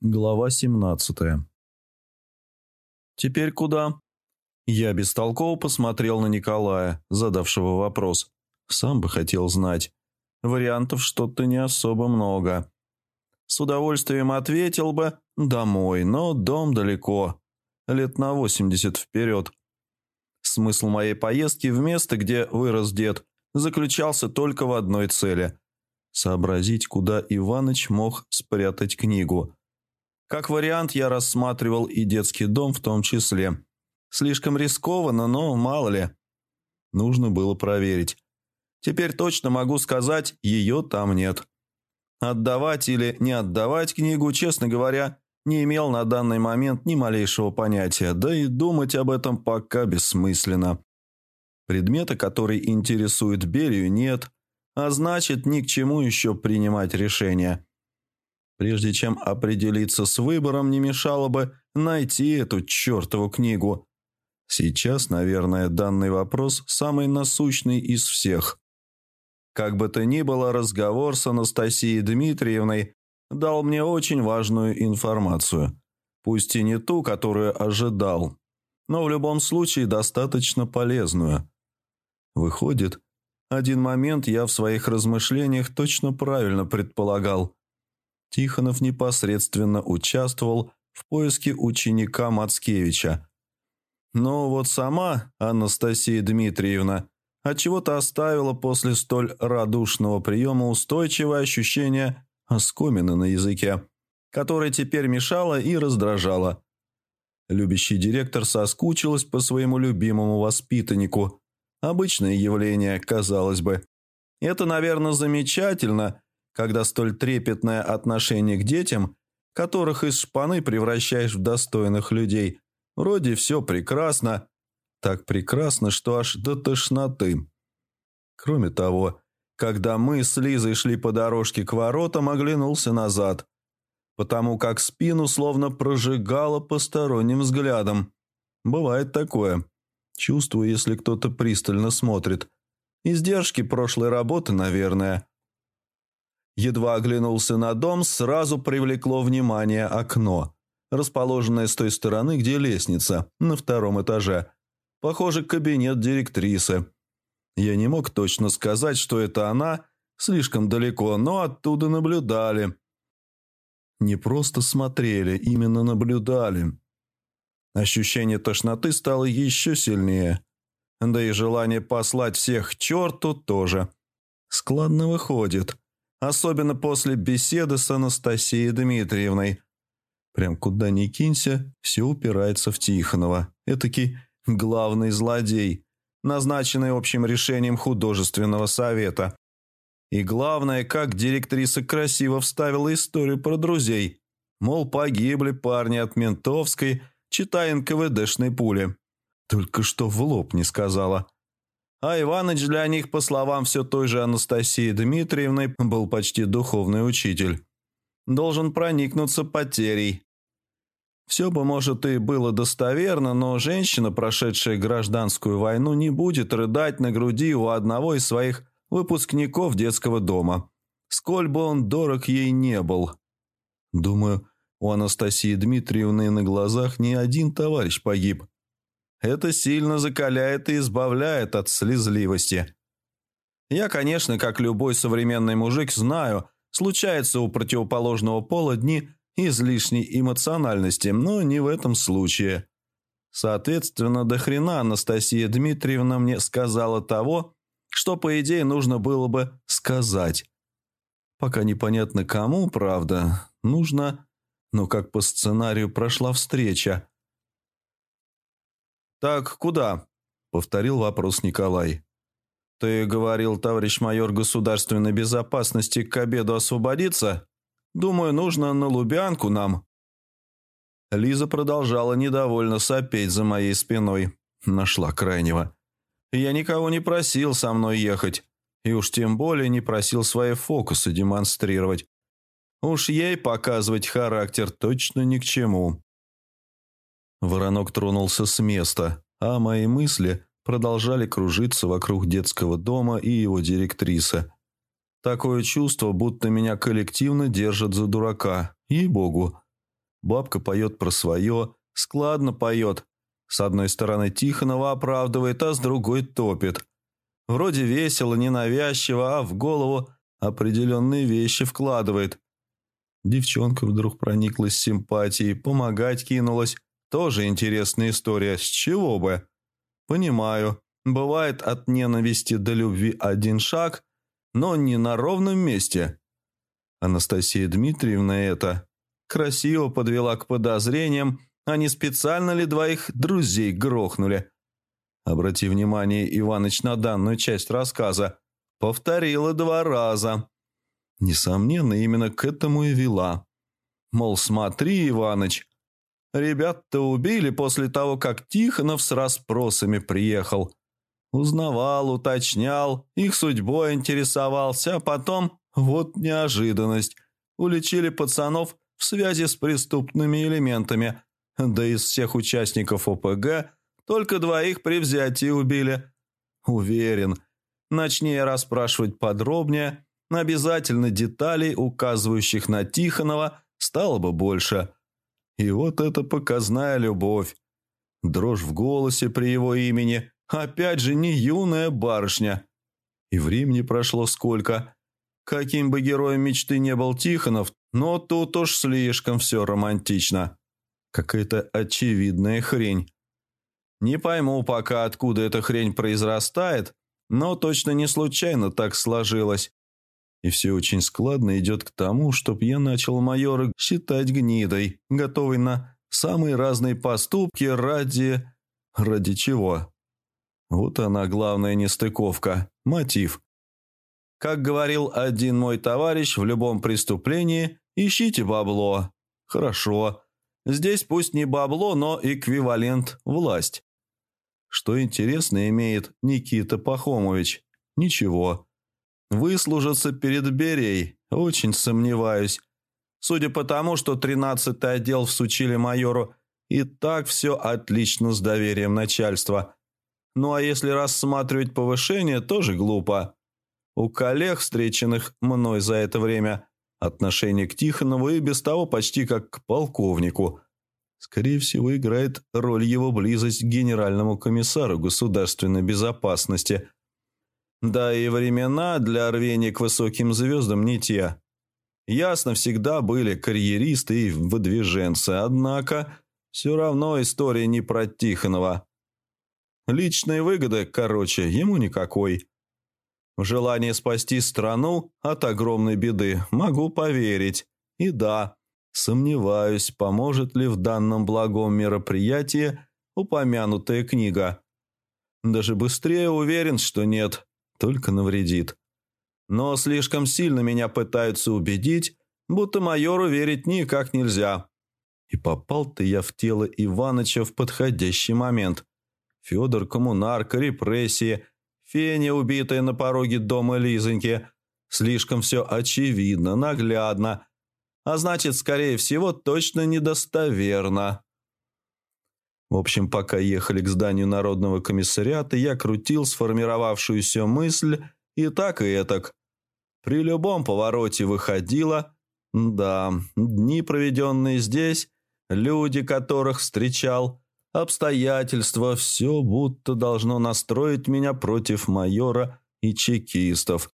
Глава 17 «Теперь куда?» Я бестолково посмотрел на Николая, задавшего вопрос. Сам бы хотел знать. Вариантов что-то не особо много. С удовольствием ответил бы «домой», но дом далеко. Лет на восемьдесят вперед. Смысл моей поездки в место, где вырос дед, заключался только в одной цели – сообразить, куда Иваныч мог спрятать книгу – как вариант, я рассматривал и детский дом в том числе. Слишком рискованно, но мало ли. Нужно было проверить. Теперь точно могу сказать, ее там нет. Отдавать или не отдавать книгу, честно говоря, не имел на данный момент ни малейшего понятия, да и думать об этом пока бессмысленно. Предмета, который интересует Берию, нет, а значит, ни к чему еще принимать решение. Прежде чем определиться с выбором, не мешало бы найти эту чертову книгу. Сейчас, наверное, данный вопрос самый насущный из всех. Как бы то ни было, разговор с Анастасией Дмитриевной дал мне очень важную информацию. Пусть и не ту, которую ожидал, но в любом случае достаточно полезную. Выходит, один момент я в своих размышлениях точно правильно предполагал – Тихонов непосредственно участвовал в поиске ученика Мацкевича. Но вот сама Анастасия Дмитриевна отчего-то оставила после столь радушного приема устойчивое ощущение оскомины на языке, которое теперь мешало и раздражало. Любящий директор соскучилась по своему любимому воспитаннику. Обычное явление, казалось бы. Это, наверное, замечательно – когда столь трепетное отношение к детям, которых из шпаны превращаешь в достойных людей, вроде все прекрасно, так прекрасно, что аж до тошноты. Кроме того, когда мы с Лизой шли по дорожке к воротам, оглянулся назад, потому как спину словно прожигало посторонним взглядом. Бывает такое. Чувствую, если кто-то пристально смотрит. Издержки прошлой работы, наверное. Едва оглянулся на дом, сразу привлекло внимание окно, расположенное с той стороны, где лестница, на втором этаже. Похоже, кабинет директрисы. Я не мог точно сказать, что это она, слишком далеко, но оттуда наблюдали. Не просто смотрели, именно наблюдали. Ощущение тошноты стало еще сильнее. Да и желание послать всех к черту тоже. Складно выходит особенно после беседы с Анастасией Дмитриевной. Прям куда ни кинься, все упирается в Тихонова. Этакий главный злодей, назначенный общим решением художественного совета. И главное, как директриса красиво вставила историю про друзей. Мол, погибли парни от ментовской, читая НКВДшной пули. Только что в лоб не сказала – а Иваныч для них, по словам все той же Анастасии Дмитриевны, был почти духовный учитель. Должен проникнуться потерей. Все бы, может, и было достоверно, но женщина, прошедшая гражданскую войну, не будет рыдать на груди у одного из своих выпускников детского дома, сколь бы он дорог ей не был. Думаю, у Анастасии Дмитриевны на глазах не один товарищ погиб. Это сильно закаляет и избавляет от слезливости. Я, конечно, как любой современный мужик, знаю, случается у противоположного пола дни излишней эмоциональности, но не в этом случае. Соответственно, до хрена Анастасия Дмитриевна мне сказала того, что, по идее, нужно было бы сказать. Пока непонятно кому, правда, нужно, но как по сценарию прошла встреча – «Так куда?» – повторил вопрос Николай. «Ты говорил, товарищ майор государственной безопасности, к обеду освободиться? Думаю, нужно на Лубянку нам». Лиза продолжала недовольно сопеть за моей спиной. Нашла крайнего. Я никого не просил со мной ехать. И уж тем более не просил свои фокусы демонстрировать. Уж ей показывать характер точно ни к чему. Воронок тронулся с места, а мои мысли продолжали кружиться вокруг детского дома и его директрисы. Такое чувство, будто меня коллективно держат за дурака. Ей-богу. Бабка поет про свое, складно поет. С одной стороны Тихонова оправдывает, а с другой топит. Вроде весело, ненавязчиво, а в голову определенные вещи вкладывает. Девчонка вдруг прониклась симпатией, помогать кинулась. Тоже интересная история, с чего бы? Понимаю, бывает от ненависти до любви один шаг, но не на ровном месте. Анастасия Дмитриевна это красиво подвела к подозрениям, а не специально ли двоих друзей грохнули. Обрати внимание, Иваныч, на данную часть рассказа. Повторила два раза. Несомненно, именно к этому и вела. Мол, смотри, Иваныч, ребят-то убили после того, как Тихонов с расспросами приехал. Узнавал, уточнял, их судьбой интересовался, а потом, вот неожиданность, уличили пацанов в связи с преступными элементами, да из всех участников ОПГ только двоих при взятии убили. Уверен, начни я расспрашивать подробнее, обязательно деталей, указывающих на Тихонова, стало бы больше. И вот эта показная любовь. Дрожь в голосе при его имени, опять же не юная барышня. И времени прошло сколько. Каким бы героем мечты не был Тихонов, но тут уж слишком все романтично. Какая-то очевидная хрень. Не пойму пока, откуда эта хрень произрастает, но точно не случайно так сложилось. И все очень складно идет к тому, чтоб я начал майора считать гнидой, готовый на самые разные поступки ради... ради чего? Вот она главная нестыковка, мотив. Как говорил один мой товарищ, в любом преступлении ищите бабло. Хорошо. Здесь пусть не бабло, но эквивалент власть. Что интересно имеет Никита Пахомович? Ничего. Выслужиться перед Берей? Очень сомневаюсь. Судя по тому, что тринадцатый отдел всучили майору, и так все отлично с доверием начальства. Ну а если рассматривать повышение, тоже глупо. У коллег, встреченных мной за это время, отношение к Тихонову и без того почти как к полковнику. Скорее всего, играет роль его близость к генеральному комиссару государственной безопасности. Да и времена для рвения к высоким звездам не те. Ясно, всегда были карьеристы и выдвиженцы, однако все равно история не про Тихонова. Личной выгоды, короче, ему никакой. В желание спасти страну от огромной беды могу поверить. И да, сомневаюсь, поможет ли в данном благом мероприятии упомянутая книга. Даже быстрее уверен, что нет, только навредит. Но слишком сильно меня пытаются убедить, будто майору верить никак нельзя. И попал-то я в тело Иваныча в подходящий момент. Федор коммунарка, репрессии – Феня, убитая на пороге дома Лизоньки. Слишком все очевидно, наглядно. А значит, скорее всего, точно недостоверно. В общем, пока ехали к зданию Народного комиссариата, я крутил сформировавшуюся мысль и так, и этак. При любом повороте выходило... Да, дни, проведенные здесь, люди, которых встречал, Обстоятельства все будто должно настроить меня против майора и чекистов.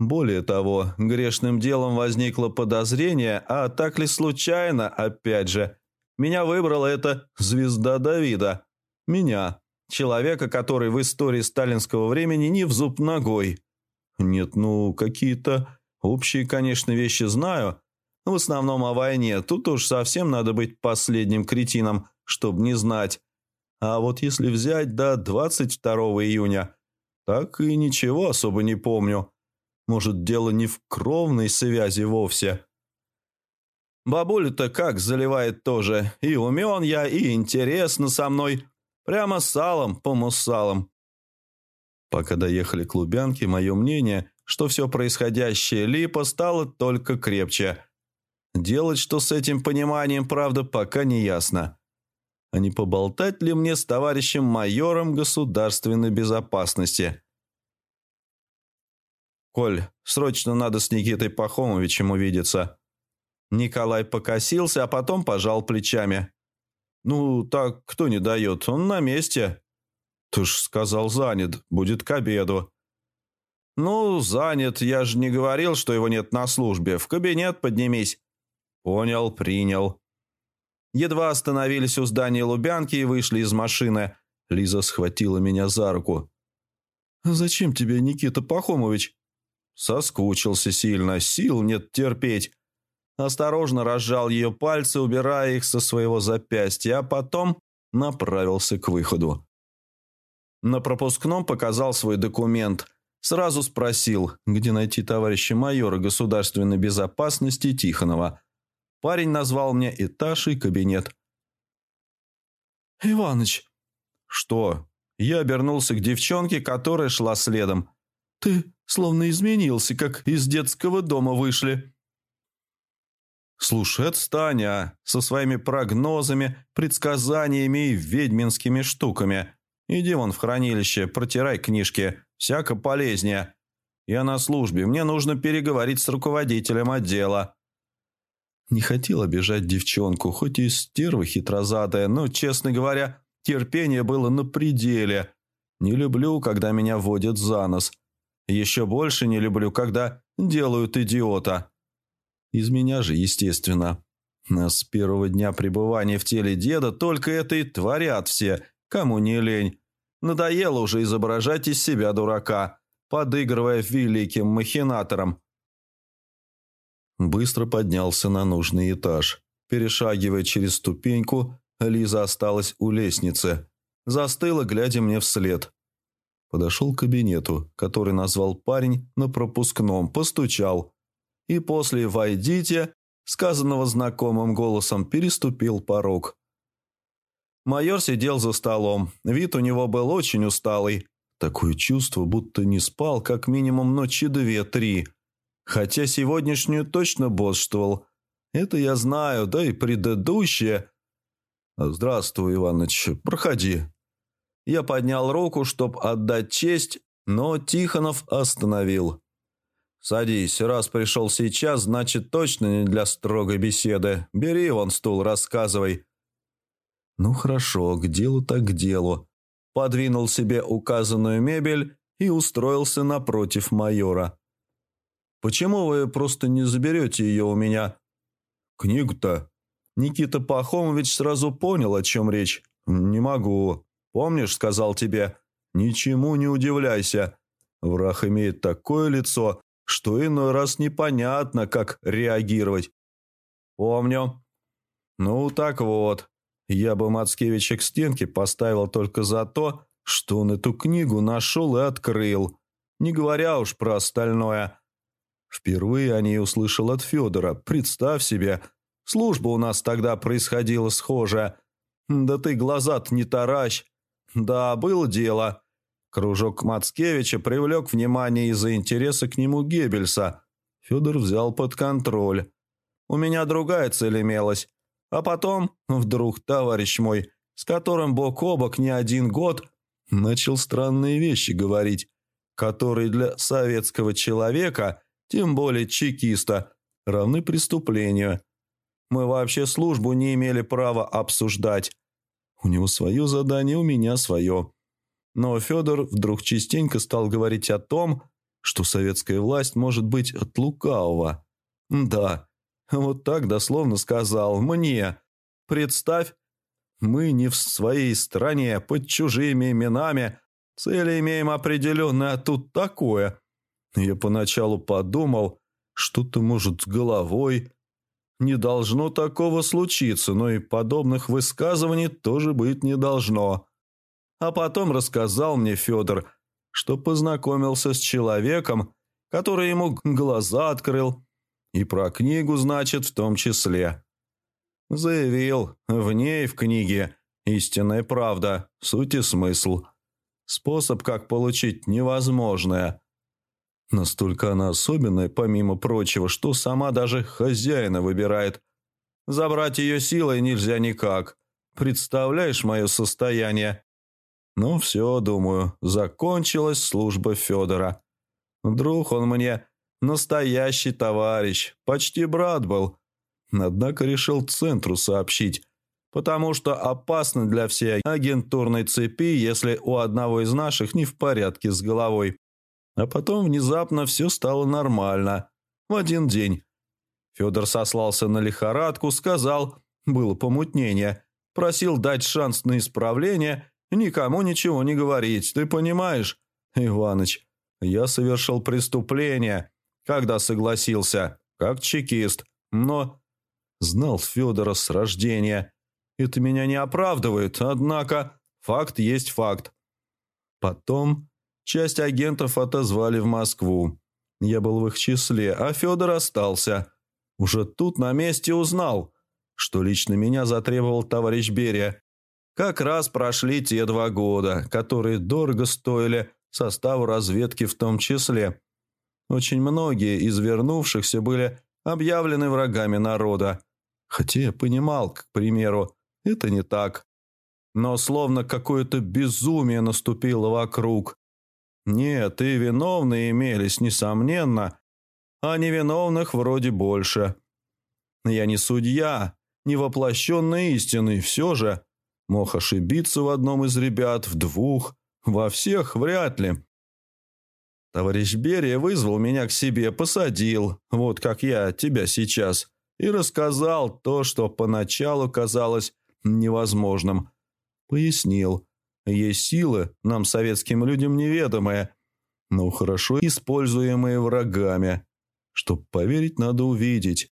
Более того, грешным делом возникло подозрение, а так ли случайно, опять же, меня выбрала эта звезда Давида. Меня, человека, который в истории сталинского времени не в зуб ногой. Нет, ну, какие-то общие, конечно, вещи знаю. В основном о войне. Тут уж совсем надо быть последним кретином – чтобы не знать. А вот если взять до 22 июня, так и ничего особо не помню. Может, дело не в кровной связи вовсе. Бабуля-то как заливает тоже. И умен я, и интересно со мной. Прямо салом по муссалам. Пока доехали к Лубянке, мое мнение, что все происходящее липо, стало только крепче. Делать что с этим пониманием, правда, пока не ясно а не поболтать ли мне с товарищем майором государственной безопасности. «Коль, срочно надо с Никитой Пахомовичем увидеться». Николай покосился, а потом пожал плечами. «Ну, так кто не дает? Он на месте». «Ты ж сказал, занят. Будет к обеду». «Ну, занят. Я же не говорил, что его нет на службе. В кабинет поднимись». «Понял, принял». Едва остановились у здания Лубянки и вышли из машины. Лиза схватила меня за руку. «Зачем тебе, Никита Пахомович?» Соскучился сильно, сил нет терпеть. Осторожно разжал ее пальцы, убирая их со своего запястья, а потом направился к выходу. На пропускном показал свой документ. Сразу спросил, где найти товарища майора государственной безопасности Тихонова. Парень назвал мне этаж и кабинет. «Иваныч!» «Что?» Я обернулся к девчонке, которая шла следом. «Ты словно изменился, как из детского дома вышли». «Слушай, отстань, а, со своими прогнозами, предсказаниями и ведьминскими штуками. Иди вон в хранилище, протирай книжки, всяко полезнее. Я на службе, мне нужно переговорить с руководителем отдела». Не хотел обижать девчонку, хоть и стерва хитрозадая, но, честно говоря, терпение было на пределе. Не люблю, когда меня водят за нос. Еще больше не люблю, когда делают идиота. Из меня же, естественно. С первого дня пребывания в теле деда только это и творят все, кому не лень. Надоело уже изображать из себя дурака, подыгрывая великим махинатором. Быстро поднялся на нужный этаж. Перешагивая через ступеньку, Лиза осталась у лестницы. Застыла, глядя мне вслед. Подошел к кабинету, который назвал парень на пропускном, постучал. И после «войдите», сказанного знакомым голосом, переступил порог. Майор сидел за столом. Вид у него был очень усталый. Такое чувство, будто не спал как минимум ночи две-три. Хотя сегодняшнюю точно бодрствовал. Это я знаю, да и предыдущее. «Здравствуй, Иваныч, проходи». Я поднял руку, чтобы отдать честь, но Тихонов остановил. «Садись, раз пришел сейчас, значит, точно не для строгой беседы. Бери вон стул, рассказывай». «Ну хорошо, к делу так к делу». Подвинул себе указанную мебель и устроился напротив майора. Почему вы просто не заберете ее у меня?» «Книгу-то?» Никита Пахомович сразу понял, о чем речь. «Не могу. Помнишь, сказал тебе, ничему не удивляйся. Враг имеет такое лицо, что иной раз непонятно, как реагировать». «Помню». «Ну, так вот. Я бы Мацкевича к стенке поставил только за то, что он эту книгу нашел и открыл, не говоря уж про остальное». Впервые о ней услышал от Федора. Представь себе, служба у нас тогда происходила схожая. Да ты глаза-то не таращ. Да, было дело. Кружок Мацкевича привлек внимание из-за интереса к нему Геббельса. Федор взял под контроль. У меня другая цель имелась. А потом, вдруг, товарищ мой, с которым бок о бок не один год, начал странные вещи говорить, которые для советского человека тем более чекиста, равны преступлению. Мы вообще службу не имели права обсуждать. У него свое задание, у меня свое. Но Федор вдруг частенько стал говорить о том, что советская власть может быть от лукавого. Да, вот так дословно сказал мне. Представь, мы не в своей стране, под чужими именами, цели имеем определенные, а тут такое. Я поначалу подумал, что-то может с головой. Не должно такого случиться, но и подобных высказываний тоже быть не должно. А потом рассказал мне Федор, что познакомился с человеком, который ему глаза открыл, и про книгу, значит, в том числе. Заявил, в ней в книге истинная правда, суть и смысл. Способ, как получить невозможное – Настолько она особенная, помимо прочего, что сама даже хозяина выбирает. Забрать ее силой нельзя никак. Представляешь мое состояние? Ну все, думаю, закончилась служба Федора. Друг он мне настоящий товарищ, почти брат был. Однако решил центру сообщить, потому что опасно для всей агентурной цепи, если у одного из наших не в порядке с головой. А потом внезапно все стало нормально. В один день. Федор сослался на лихорадку, сказал, было помутнение, просил дать шанс на исправление, никому ничего не говорить, ты понимаешь, Иваныч? Я совершил преступление, когда согласился, как чекист, но знал Федора с рождения. Это меня не оправдывает, однако факт есть факт. Потом часть агентов отозвали в Москву. Я был в их числе, а Федор остался. Уже тут на месте узнал, что лично меня затребовал товарищ Берия. Как раз прошли те два года, которые дорого стоили составу разведки в том числе. Очень многие из вернувшихся были объявлены врагами народа. Хотя я понимал, к примеру, это не так. Но словно какое-то безумие наступило вокруг. Нет, и виновные имелись, несомненно, а невиновных вроде больше. Я не судья, не воплощенная истины, все же мог ошибиться в одном из ребят, в двух, во всех вряд ли. Товарищ Берия вызвал меня к себе, посадил, вот как я тебя сейчас, и рассказал то, что поначалу казалось невозможным. Пояснил. Есть силы, нам, советским людям, неведомые, но хорошо используемые врагами. Чтоб поверить, надо увидеть.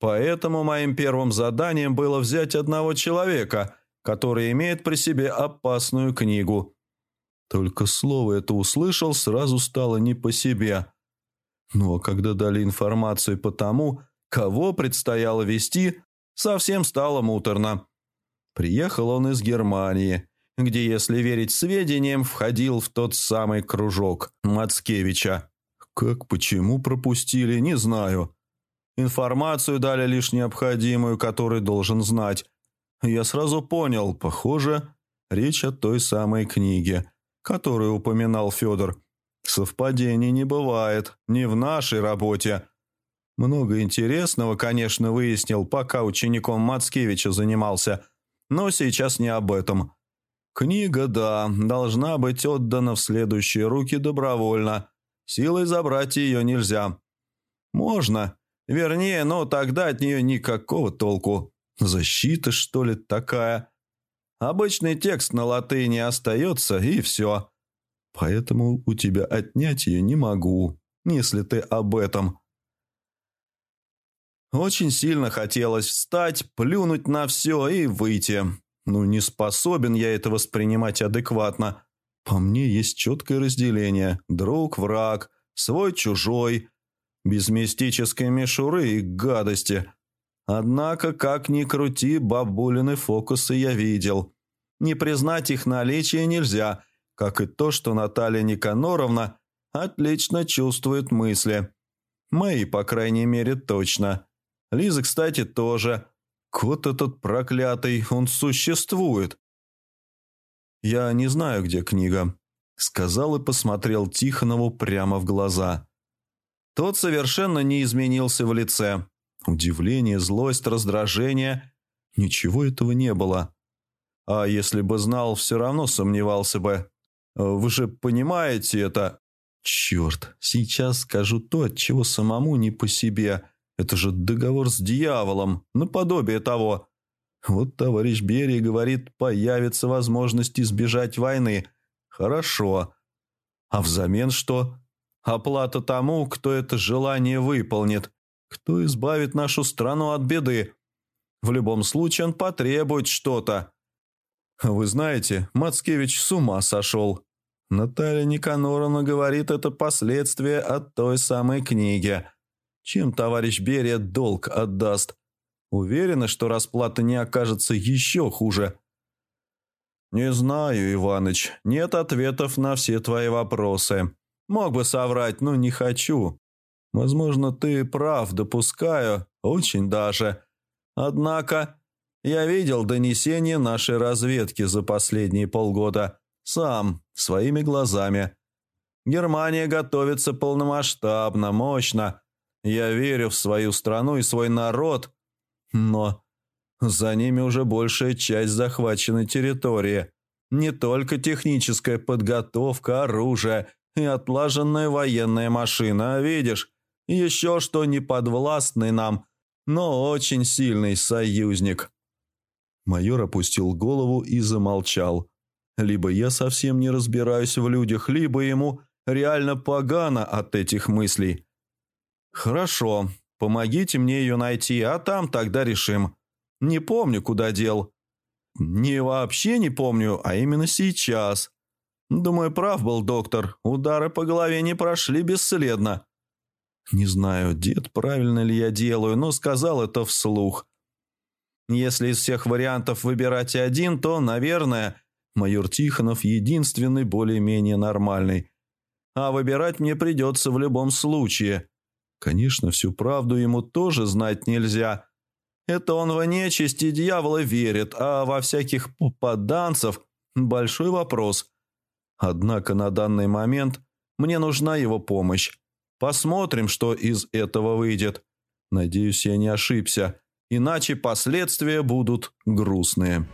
Поэтому моим первым заданием было взять одного человека, который имеет при себе опасную книгу. Только слово это услышал, сразу стало не по себе. Ну а когда дали информацию по тому, кого предстояло вести, совсем стало муторно. Приехал он из Германии, где, если верить сведениям, входил в тот самый кружок Мацкевича. Как, почему пропустили, не знаю. Информацию дали лишь необходимую, который должен знать. Я сразу понял, похоже, речь о той самой книге, которую упоминал Федор. Совпадений не бывает, не в нашей работе. Много интересного, конечно, выяснил, пока учеником Мацкевича занимался – но сейчас не об этом. Книга, да, должна быть отдана в следующие руки добровольно. Силой забрать ее нельзя. Можно. Вернее, но тогда от нее никакого толку. Защита, что ли, такая? Обычный текст на латыни остается, и все. Поэтому у тебя отнять ее не могу, если ты об этом. Очень сильно хотелось встать, плюнуть на все и выйти. Ну, не способен я это воспринимать адекватно. По мне есть четкое разделение. Друг, враг, свой-чужой. Без мистической мишуры и гадости. Однако, как ни крути, бабулины фокусы я видел. Не признать их наличие нельзя, как и то, что Наталья Никаноровна отлично чувствует мысли. Мои, по крайней мере, точно. Лиза, кстати, тоже. Кот этот проклятый, он существует. Я не знаю, где книга, сказал и посмотрел Тихонову прямо в глаза. Тот совершенно не изменился в лице. Удивление, злость, раздражение. Ничего этого не было. А если бы знал, все равно сомневался бы. Вы же понимаете это? Черт, сейчас скажу то, от чего самому не по себе. Это же договор с дьяволом, наподобие того. Вот товарищ Берия говорит, появится возможность избежать войны. Хорошо. А взамен что? Оплата тому, кто это желание выполнит. Кто избавит нашу страну от беды. В любом случае он потребует что-то. Вы знаете, Мацкевич с ума сошел. Наталья Никаноровна говорит, это последствия от той самой книги. Чем товарищ Берия долг отдаст? Уверена, что расплата не окажется еще хуже. Не знаю, Иваныч, нет ответов на все твои вопросы. Мог бы соврать, но не хочу. Возможно, ты прав, допускаю, очень даже. Однако, я видел донесения нашей разведки за последние полгода. Сам, своими глазами. Германия готовится полномасштабно, мощно. Я верю в свою страну и свой народ. Но за ними уже большая часть захваченной территории. Не только техническая подготовка, оружие и отлаженная военная машина, а видишь, еще что не подвластный нам, но очень сильный союзник. Майор опустил голову и замолчал. Либо я совсем не разбираюсь в людях, либо ему реально погано от этих мыслей. «Хорошо, помогите мне ее найти, а там тогда решим. Не помню, куда дел. Не вообще не помню, а именно сейчас. Думаю, прав был доктор, удары по голове не прошли бесследно». Не знаю, дед, правильно ли я делаю, но сказал это вслух. Если из всех вариантов выбирать один, то, наверное, майор Тихонов единственный более-менее нормальный. А выбирать мне придется в любом случае. Конечно, всю правду ему тоже знать нельзя. Это он в нечисть и дьявола верит, а во всяких попаданцев – большой вопрос. Однако на данный момент мне нужна его помощь. Посмотрим, что из этого выйдет. Надеюсь, я не ошибся, иначе последствия будут грустные».